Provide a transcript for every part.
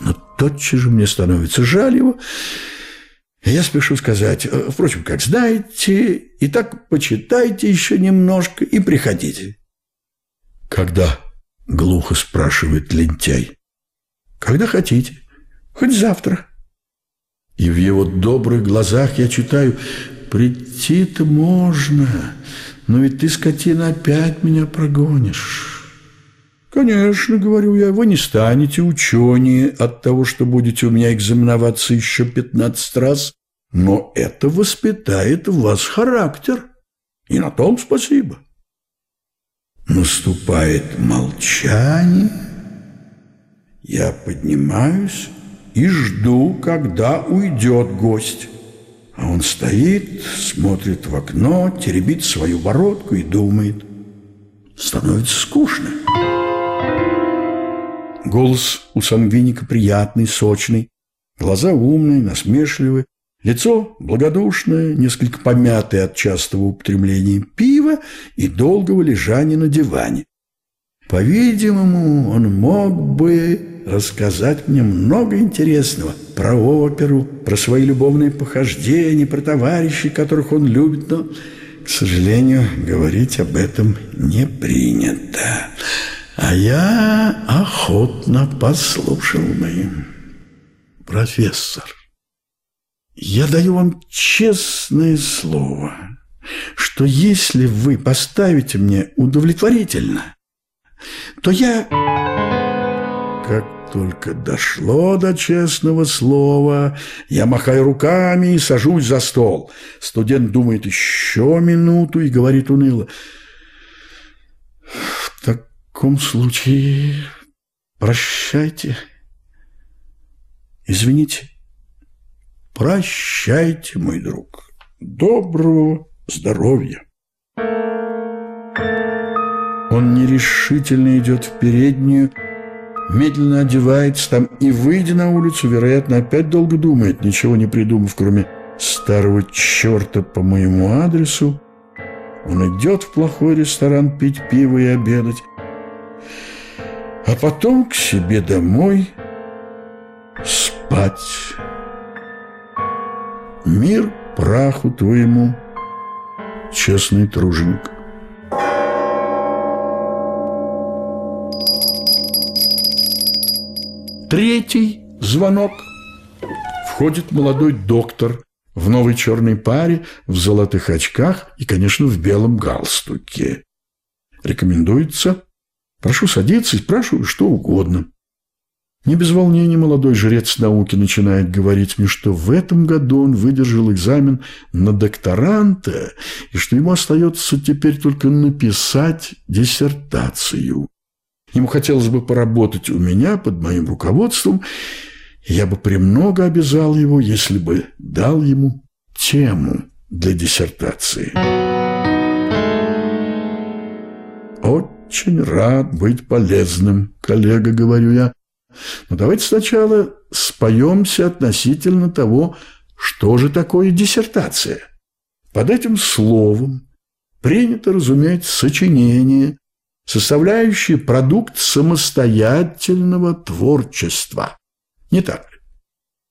Но тотчас же мне становится жаль его, я спешу сказать, «Э, впрочем, как знаете, и так почитайте еще немножко и приходите. «Когда?» — глухо спрашивает лентяй. «Когда хотите, хоть завтра». И в его добрых глазах я читаю «Прийти-то можно, но ведь ты, скотина, опять меня прогонишь». «Конечно, — говорю я, — вы не станете ученее от того, что будете у меня экзаменоваться еще пятнадцать раз, но это воспитает в вас характер, и на том спасибо». Наступает молчание, я поднимаюсь и жду, когда уйдет гость. А он стоит, смотрит в окно, теребит свою бородку и думает. Становится скучно. Голос у сангвиника приятный, сочный, глаза умные, насмешливые, лицо благодушное, несколько помятое от частого употребления пива и долгого лежания на диване. По-видимому, он мог бы рассказать мне много интересного про оперу, про свои любовные похождения, про товарищей, которых он любит, но, к сожалению, говорить об этом не принято. А я охотно послушал бы. Профессор, я даю вам честное слово, что если вы поставите мне удовлетворительно, то я... Как только дошло до честного слова, я махаю руками и сажусь за стол. Студент думает еще минуту и говорит уныло. Таком случае прощайте. Извините. Прощайте, мой друг. Доброго здоровья. Он нерешительно идет в переднюю, медленно одевается там и, выйдя на улицу, вероятно, опять долго думает, ничего не придумав, кроме старого черта по моему адресу. Он идет в плохой ресторан пить пиво и обедать, а потом к себе домой спать. Мир праху твоему, честный труженик. Третий звонок. Входит молодой доктор в новой черной паре, в золотых очках и, конечно, в белом галстуке. Рекомендуется. Прошу садиться и спрашиваю что угодно. Не без волнения молодой жрец науки начинает говорить мне, что в этом году он выдержал экзамен на докторанта и что ему остается теперь только написать диссертацию. Ему хотелось бы поработать у меня под моим руководством, и я бы премного обязал его, если бы дал ему тему для диссертации. «Очень рад быть полезным, коллега», — говорю я. «Но давайте сначала споемся относительно того, что же такое диссертация. Под этим словом принято разуметь сочинение, составляющие продукт самостоятельного творчества. Не так ли?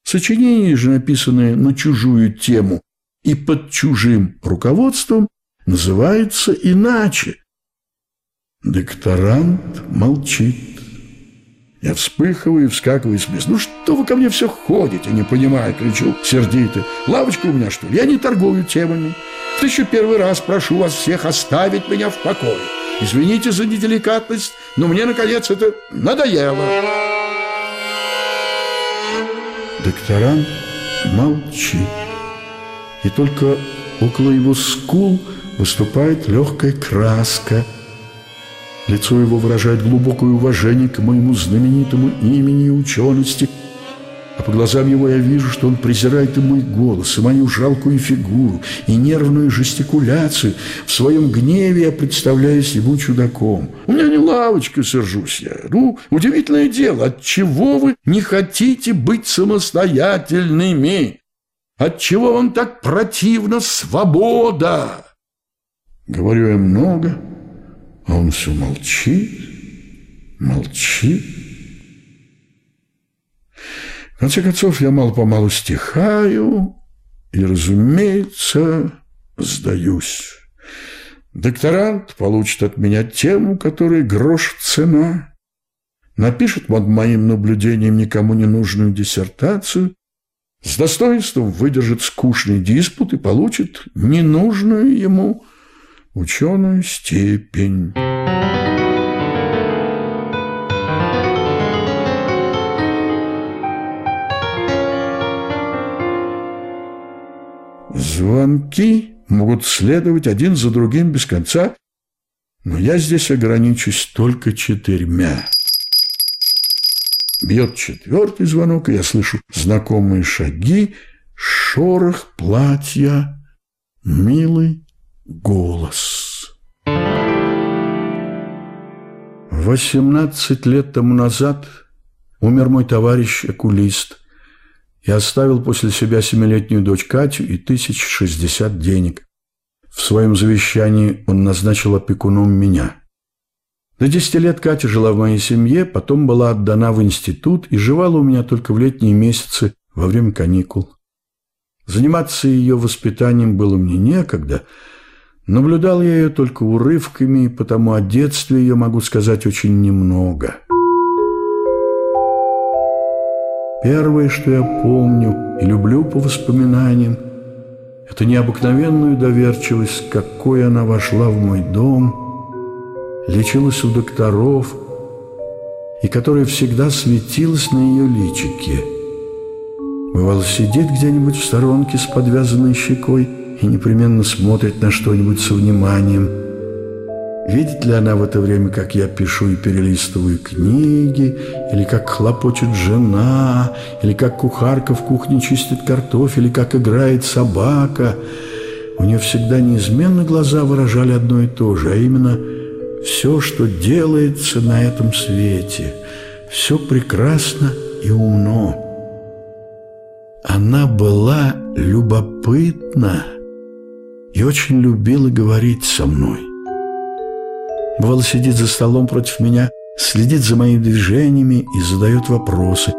Сочинения же, написанные на чужую тему и под чужим руководством, называются иначе. Докторант молчит. Я вспыхиваю и вскакиваю с места. «Ну что вы ко мне все ходите?» «Не понимаю», — кричу сердито. «Лавочка у меня, что ли? Я не торгую темами. В тысячу первый раз прошу вас всех оставить меня в покое». Извините за неделикатность, но мне, наконец, это надоело. Докторант молчит. И только около его скул выступает легкая краска. Лицо его выражает глубокое уважение к моему знаменитому имени и учености – а по глазам его я вижу, что он презирает и мой голос, и мою жалкую фигуру, и нервную жестикуляцию. В своем гневе я представляюсь ему чудаком. У меня не лавочка, сержусь я. Ну, удивительное дело, от чего вы не хотите быть самостоятельными? Отчего вам так противна свобода? Говорю я много, а он все молчит, молчит. конце концов, я мало-помалу стихаю и, разумеется, сдаюсь. Докторант получит от меня тему, которой грош цена, напишет под моим наблюдением никому не нужную диссертацию, с достоинством выдержит скучный диспут и получит ненужную ему ученую степень. Звонки могут следовать один за другим без конца, но я здесь ограничусь только четырьмя. Бьет четвертый звонок, и я слышу знакомые шаги, шорох платья, милый голос. Восемнадцать лет тому назад умер мой товарищ-окулист – и оставил после себя семилетнюю дочь Катю и тысяч шестьдесят денег. В своем завещании он назначил опекуном меня. До десяти лет Катя жила в моей семье, потом была отдана в институт и жевала у меня только в летние месяцы во время каникул. Заниматься ее воспитанием было мне некогда. Наблюдал я ее только урывками, потому о детстве ее могу сказать очень немного. Первое, что я помню и люблю по воспоминаниям, это необыкновенную доверчивость, какой она вошла в мой дом, лечилась у докторов, и которая всегда светилась на ее личике. Бывало, сидит где-нибудь в сторонке с подвязанной щекой и непременно смотрит на что-нибудь со вниманием – Видит ли она в это время, как я пишу и перелистываю книги, или как хлопочет жена, или как кухарка в кухне чистит картофель, или как играет собака? У нее всегда неизменно глаза выражали одно и то же, а именно все, что делается на этом свете, все прекрасно и умно. Она была любопытна и очень любила говорить со мной. Бывало, сидит за столом против меня, следит за моими движениями и задает вопросы.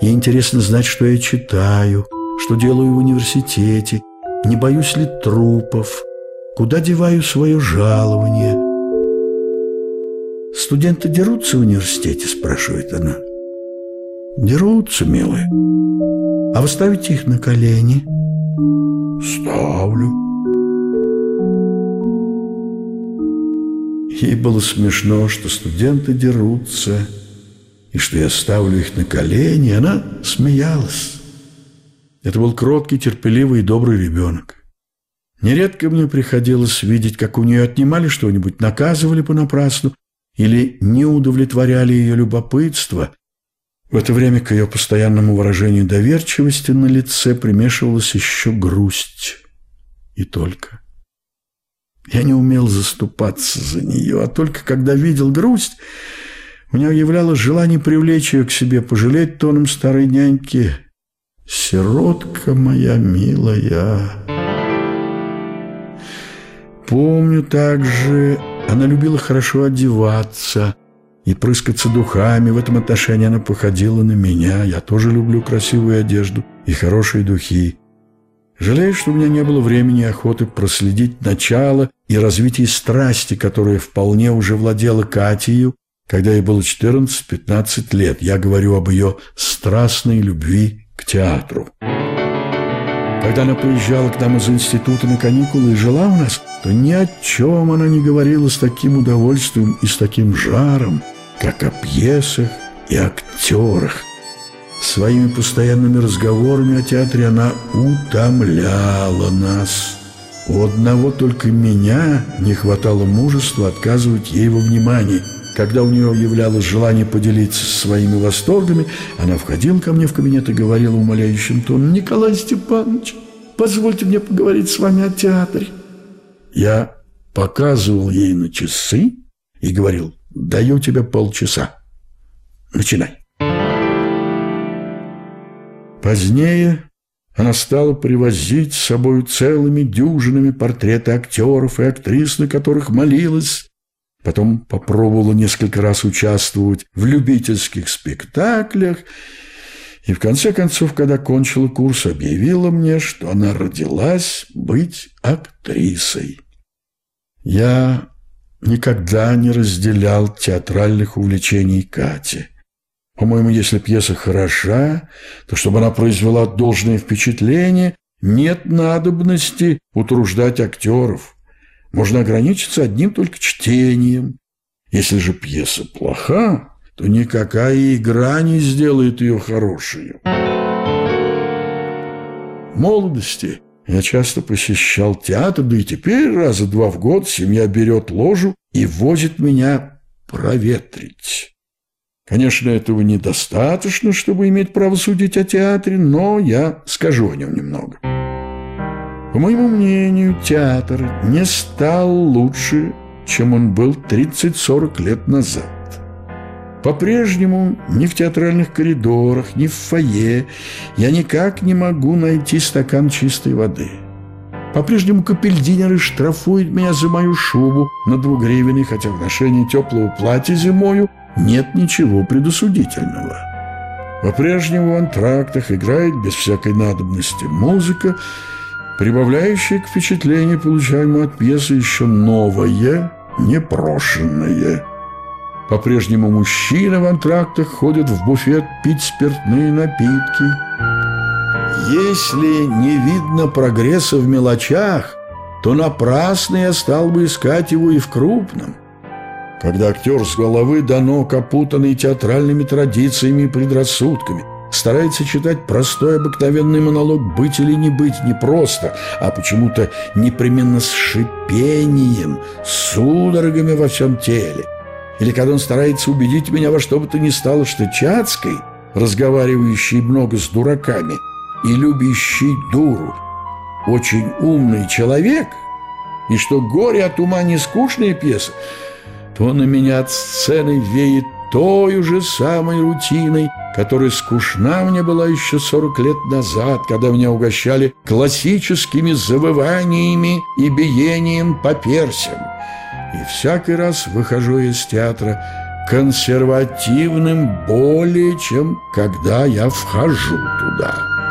Ей интересно знать, что я читаю, что делаю в университете, не боюсь ли трупов, куда деваю свое жалование. «Студенты дерутся в университете?» – спрашивает она. «Дерутся, милые. А вы ставите их на колени?» «Ставлю». Ей было смешно, что студенты дерутся, и что я ставлю их на колени, она смеялась. Это был кроткий, терпеливый и добрый ребенок. Нередко мне приходилось видеть, как у нее отнимали что-нибудь, наказывали понапрасну или не удовлетворяли ее любопытство. В это время к ее постоянному выражению доверчивости на лице примешивалась еще грусть. И только. Я не умел заступаться за нее, а только когда видел грусть, у меня являлось желание привлечь ее к себе, пожалеть тоном старой няньки. «Сиротка моя милая». Помню также, она любила хорошо одеваться и прыскаться духами. В этом отношении она походила на меня. Я тоже люблю красивую одежду и хорошие духи. Жалею, что у меня не было времени и охоты проследить начало и развитие страсти, которая вполне уже владела Катею, когда ей было 14-15 лет. Я говорю об ее страстной любви к театру. Когда она приезжала к нам из института на каникулы и жила у нас, то ни о чем она не говорила с таким удовольствием и с таким жаром, как о пьесах и актерах. Своими постоянными разговорами о театре она утомляла нас. У одного только меня не хватало мужества отказывать ей во внимании. Когда у нее являлось желание поделиться своими восторгами, она входила ко мне в кабинет и говорила умоляющим тоном, «Николай Степанович, позвольте мне поговорить с вами о театре». Я показывал ей на часы и говорил, «Даю тебе полчаса. Начинай». Позднее она стала привозить с собой целыми дюжинами портреты актеров и актрис, на которых молилась. Потом попробовала несколько раз участвовать в любительских спектаклях И в конце концов, когда кончила курс, объявила мне, что она родилась быть актрисой. Я никогда не разделял театральных увлечений Кати. По-моему, если пьеса хороша, то чтобы она произвела должное впечатление, нет надобности утруждать актеров. Можно ограничиться одним только чтением. Если же пьеса плоха, то никакая игра не сделает ее хорошей. В молодости я часто посещал театр, да и теперь раза два в год семья берет ложу и возит меня проветрить. Конечно, этого недостаточно, чтобы иметь право судить о театре, но я скажу о нем немного. По моему мнению, театр не стал лучше, чем он был 30-40 лет назад. По-прежнему ни в театральных коридорах, ни в фойе я никак не могу найти стакан чистой воды. По-прежнему капельдинеры штрафуют меня за мою шубу на двугривенной, хотя в ношении теплого платья зимою нет ничего предосудительного. По-прежнему в антрактах играет без всякой надобности музыка, прибавляющая к впечатлению, получаемому от пьесы, еще новое, непрошенное. По-прежнему мужчины в антрактах ходят в буфет пить спиртные напитки. Если не видно прогресса в мелочах, то напрасно я стал бы искать его и в крупном. Когда актер с головы до ног, опутанный театральными традициями и предрассудками, старается читать простой обыкновенный монолог «быть или не быть» не просто, а почему-то непременно с шипением, судорогами во всем теле. Или когда он старается убедить меня во что бы то ни стало, что Чацкой, разговаривающий много с дураками и любящий дуру, очень умный человек, и что «Горе от ума» не скучная пьеса, то на меня от сцены веет той же самой рутиной, которая скучна мне была еще сорок лет назад, когда меня угощали классическими завываниями и биением по персям. И всякий раз выхожу из театра консервативным более, чем когда я вхожу туда».